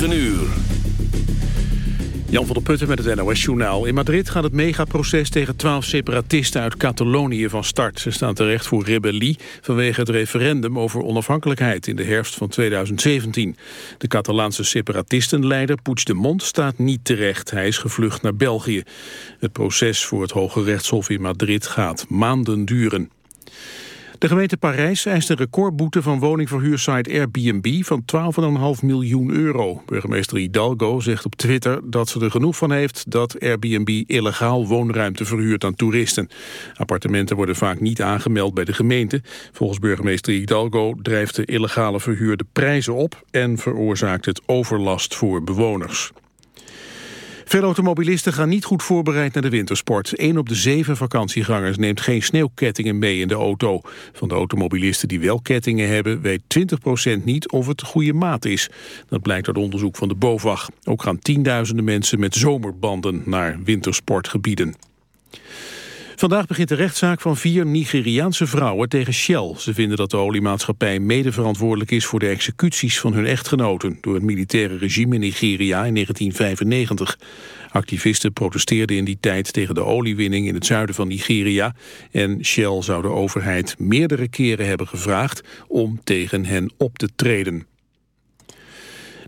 9 uur. Jan van der Putten met het NOS-journaal. In Madrid gaat het megaproces tegen twaalf separatisten uit Catalonië van start. Ze staan terecht voor rebellie vanwege het referendum over onafhankelijkheid in de herfst van 2017. De Catalaanse separatistenleider Puigdemont staat niet terecht. Hij is gevlucht naar België. Het proces voor het Hoge Rechtshof in Madrid gaat maanden duren. De gemeente Parijs eist een recordboete van woningverhuursite Airbnb van 12,5 miljoen euro. Burgemeester Hidalgo zegt op Twitter dat ze er genoeg van heeft dat Airbnb illegaal woonruimte verhuurt aan toeristen. Appartementen worden vaak niet aangemeld bij de gemeente. Volgens burgemeester Hidalgo drijft de illegale verhuur de prijzen op en veroorzaakt het overlast voor bewoners. Veel automobilisten gaan niet goed voorbereid naar de wintersport. Eén op de zeven vakantiegangers neemt geen sneeuwkettingen mee in de auto. Van de automobilisten die wel kettingen hebben... weet 20% niet of het goede maat is. Dat blijkt uit onderzoek van de BOVAG. Ook gaan tienduizenden mensen met zomerbanden naar wintersportgebieden. Vandaag begint de rechtszaak van vier Nigeriaanse vrouwen tegen Shell. Ze vinden dat de oliemaatschappij mede verantwoordelijk is voor de executies van hun echtgenoten door het militaire regime in Nigeria in 1995. Activisten protesteerden in die tijd tegen de oliewinning in het zuiden van Nigeria en Shell zou de overheid meerdere keren hebben gevraagd om tegen hen op te treden.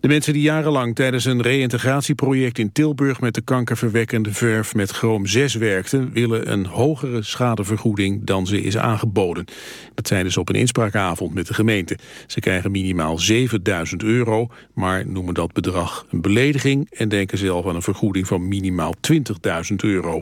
De mensen die jarenlang tijdens een reïntegratieproject in Tilburg met de kankerverwekkende verf met chroom 6 werkten, willen een hogere schadevergoeding dan ze is aangeboden. Dat zeiden ze op een inspraakavond met de gemeente. Ze krijgen minimaal 7000 euro, maar noemen dat bedrag een belediging en denken zelf aan een vergoeding van minimaal 20.000 euro.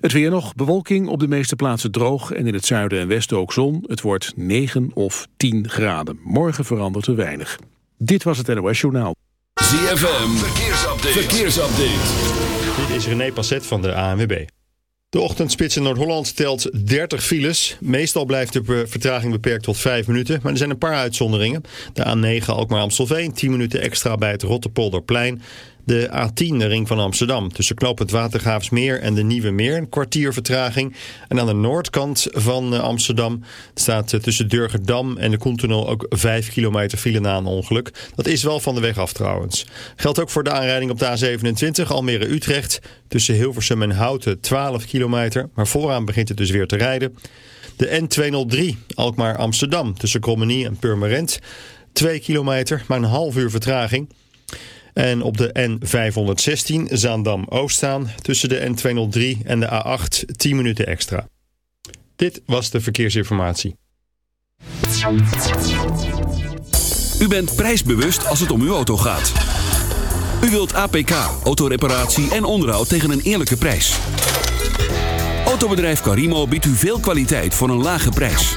Het weer nog, bewolking op de meeste plaatsen droog en in het zuiden en westen ook zon. Het wordt 9 of 10 graden. Morgen verandert er weinig. Dit was het NOS Journaal. ZFM, verkeersupdate. verkeersupdate. Dit is René Passet van de ANWB. De ochtendspits in Noord-Holland telt 30 files. Meestal blijft de vertraging beperkt tot 5 minuten, maar er zijn een paar uitzonderingen. De A9 Alkmaar-Amstelveen, 10 minuten extra bij het Rotterpolderplein. De A10, de ring van Amsterdam, tussen knooppunt Watergraafsmeer en de Nieuwe Meer, een kwartier vertraging. En aan de noordkant van eh, Amsterdam staat eh, tussen Durgerdam en de Koentunnel ook 5 kilometer file na een ongeluk. Dat is wel van de weg af trouwens. Geldt ook voor de aanrijding op de A27 Almere-Utrecht, tussen Hilversum en Houten 12 kilometer, maar vooraan begint het dus weer te rijden. De N203 Alkmaar-Amsterdam, tussen Krommenie en Purmerend, 2 kilometer, maar een half uur vertraging. En op de N516 Zaandam-Oost tussen de N203 en de A8 10 minuten extra. Dit was de verkeersinformatie. U bent prijsbewust als het om uw auto gaat. U wilt APK, autoreparatie en onderhoud tegen een eerlijke prijs. Autobedrijf Carimo biedt u veel kwaliteit voor een lage prijs.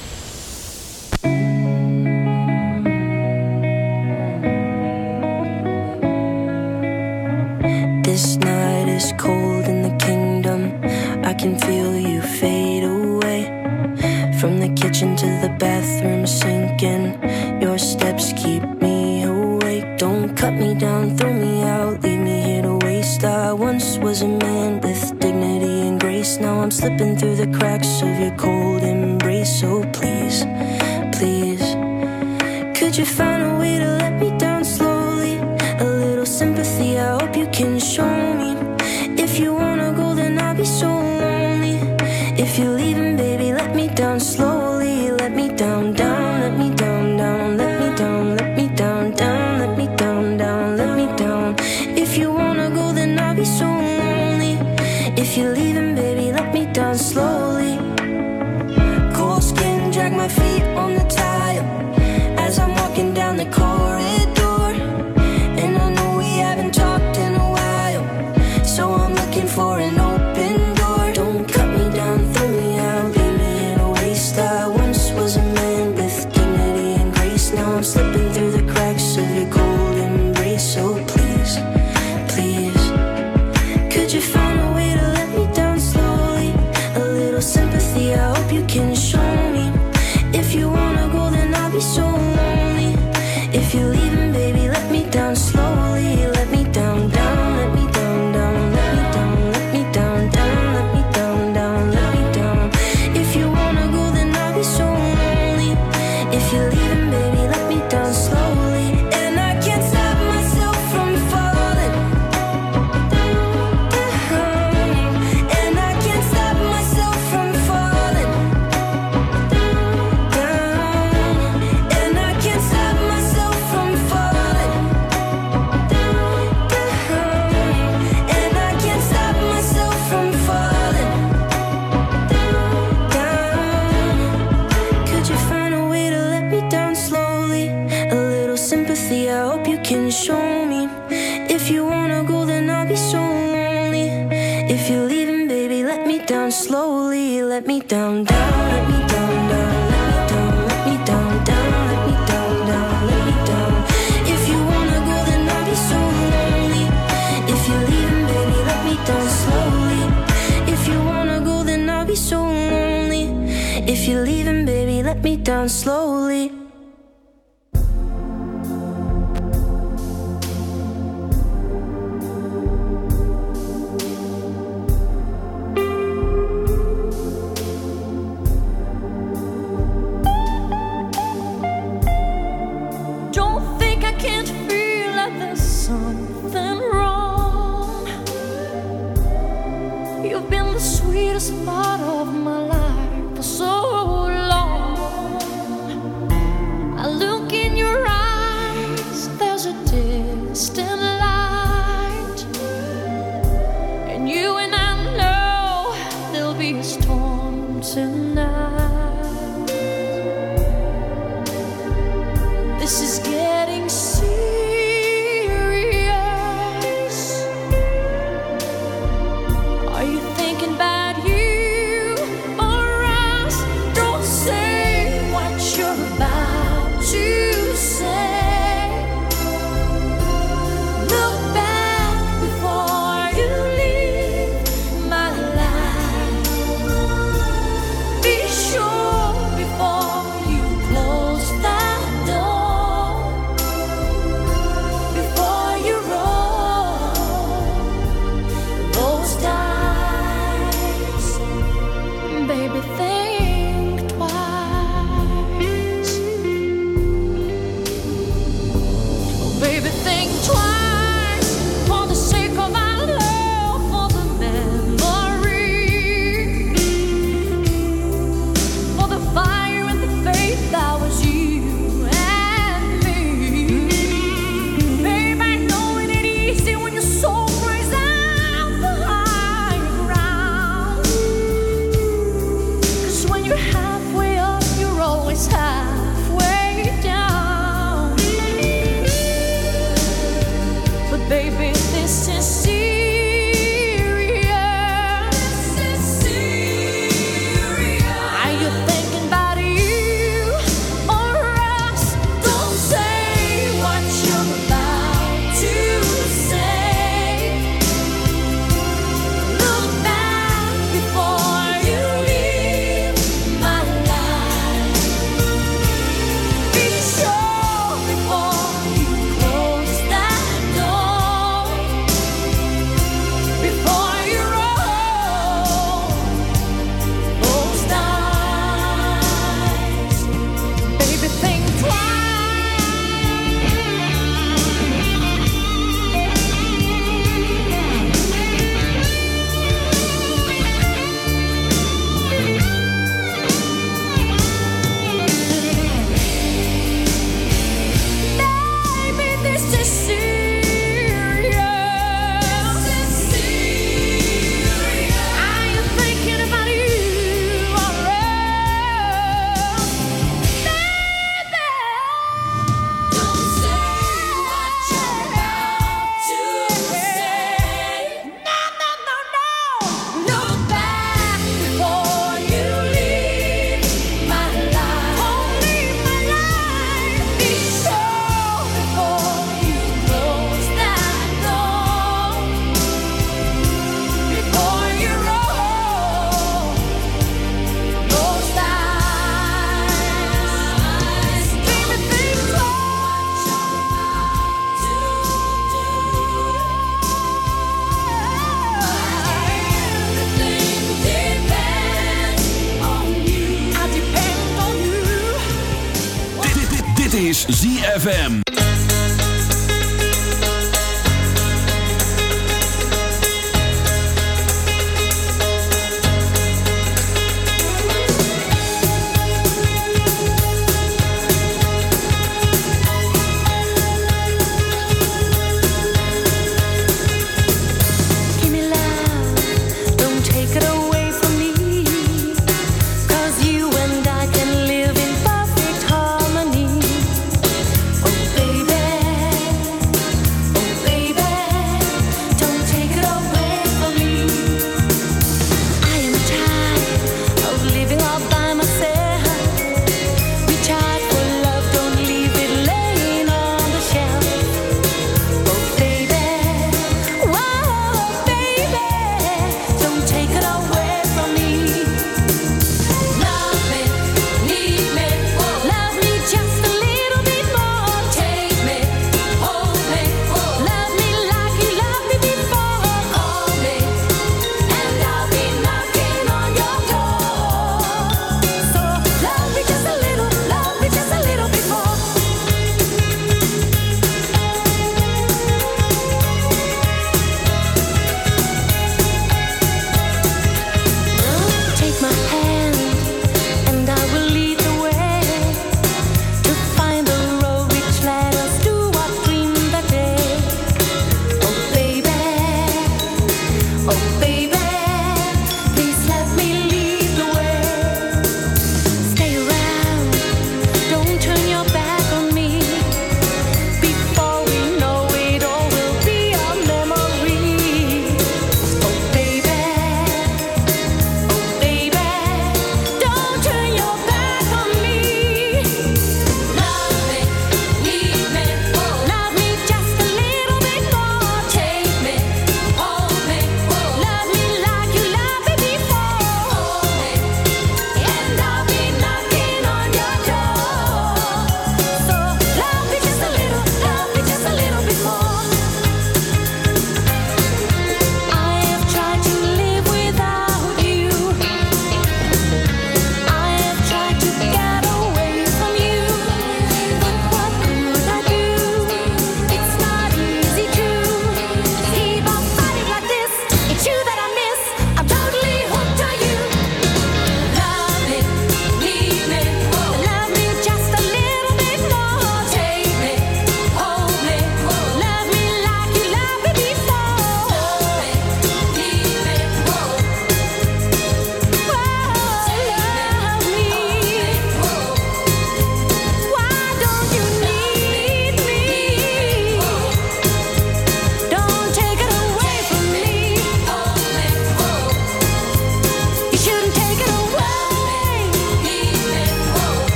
This night is cold in the kingdom. I can feel you fade away. From the kitchen to the bathroom, sinking. Your steps keep me awake. Don't cut me down, throw me out, leave me here to waste. I once was a man with dignity and grace. Now I'm slipping through the cracks of your cold embrace. So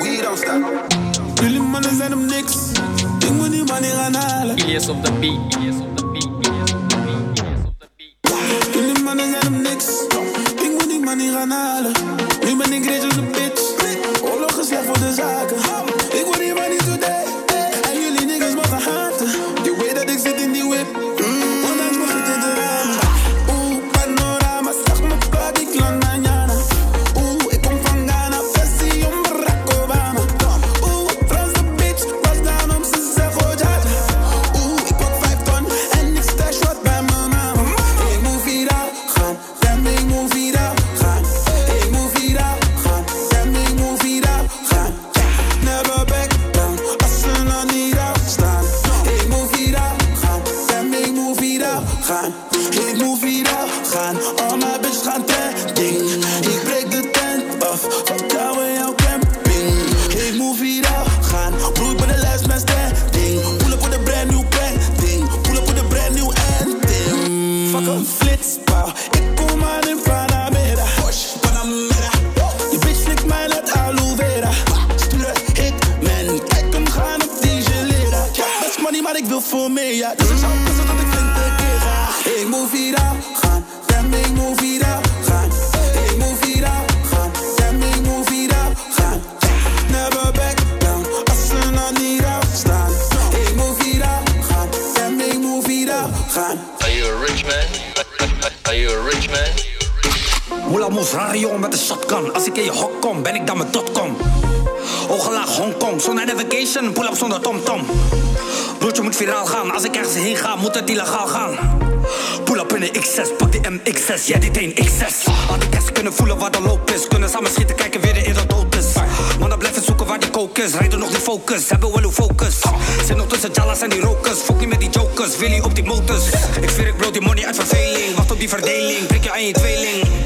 we don't stop. Really money and them nicks. Think when the money run all. Yes of the beat. Yes of the beat. Yes of the beat. Yes of the beat. Really money and them nicks. Think when the money run all. We money great. X6, pak die MX6, jij die teen X6. Had de eens kunnen voelen waar de loop is, kunnen samen schieten, kijken weer in dat dood is. Mannen blijven zoeken waar die kook is, rijden nog die focus, hebben wel uw focus. Zit nog tussen Jalas en die rokers, fok niet met die jokers, wil je op die motors. Ik zweer ik bro die money uit verveling, wacht op die verdeling, prik je aan je tweeling.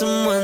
someone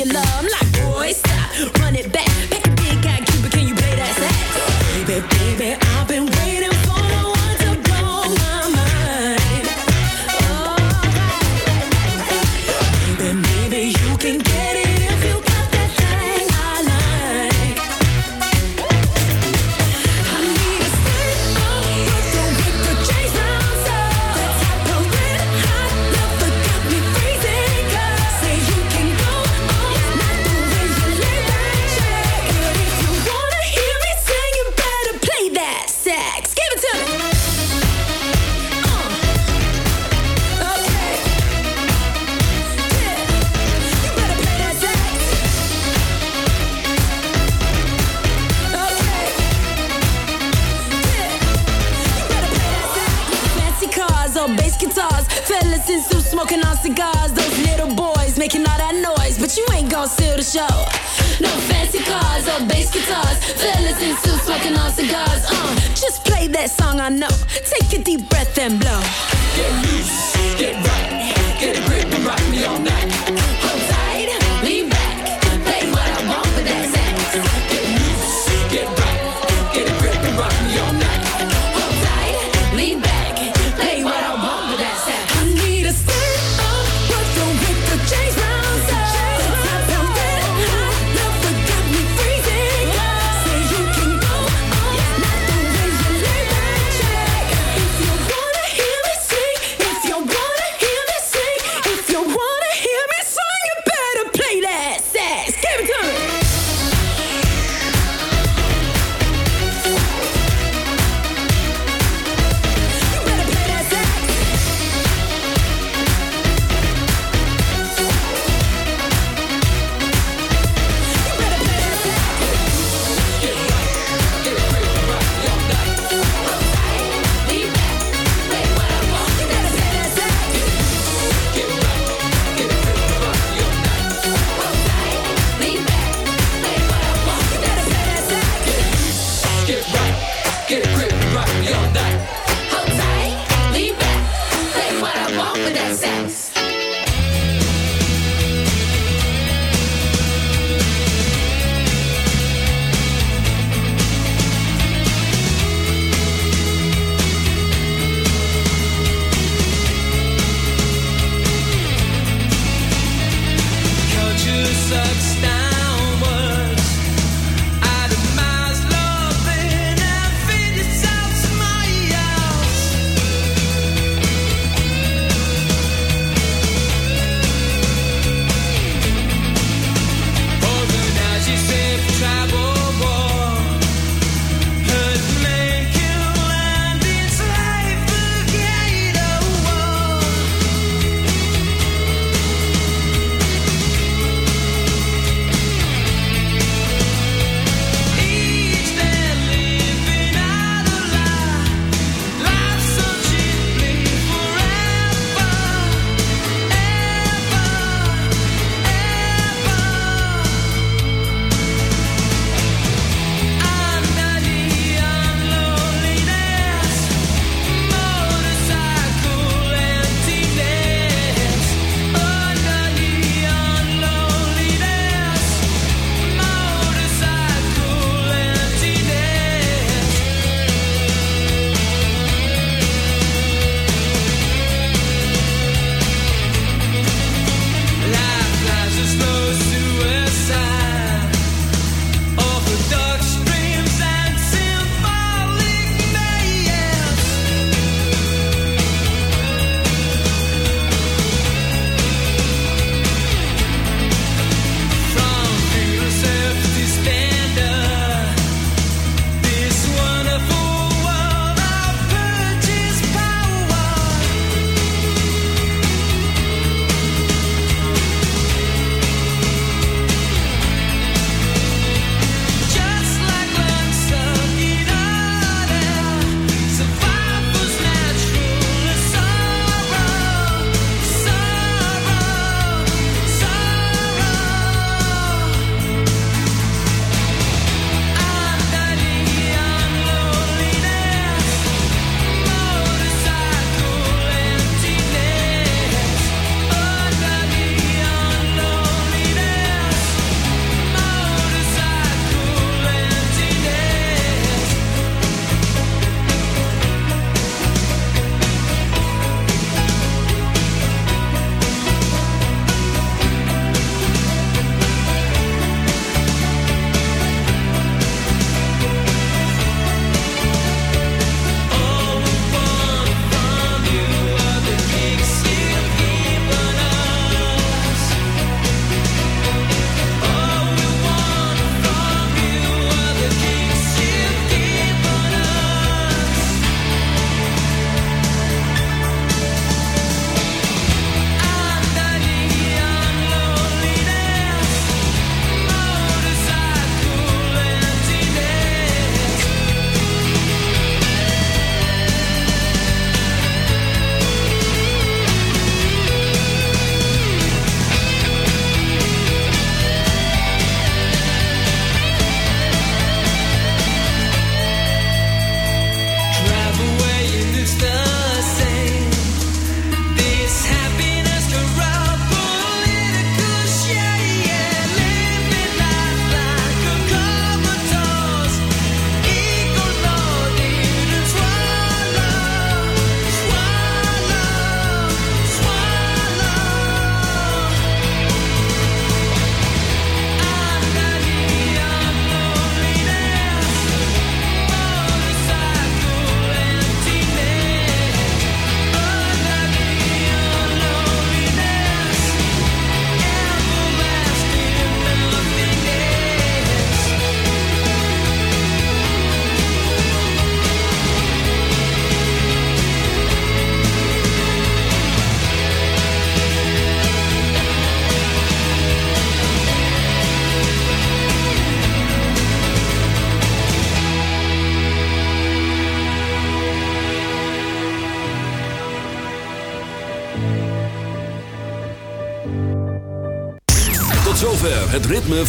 you love. I'm like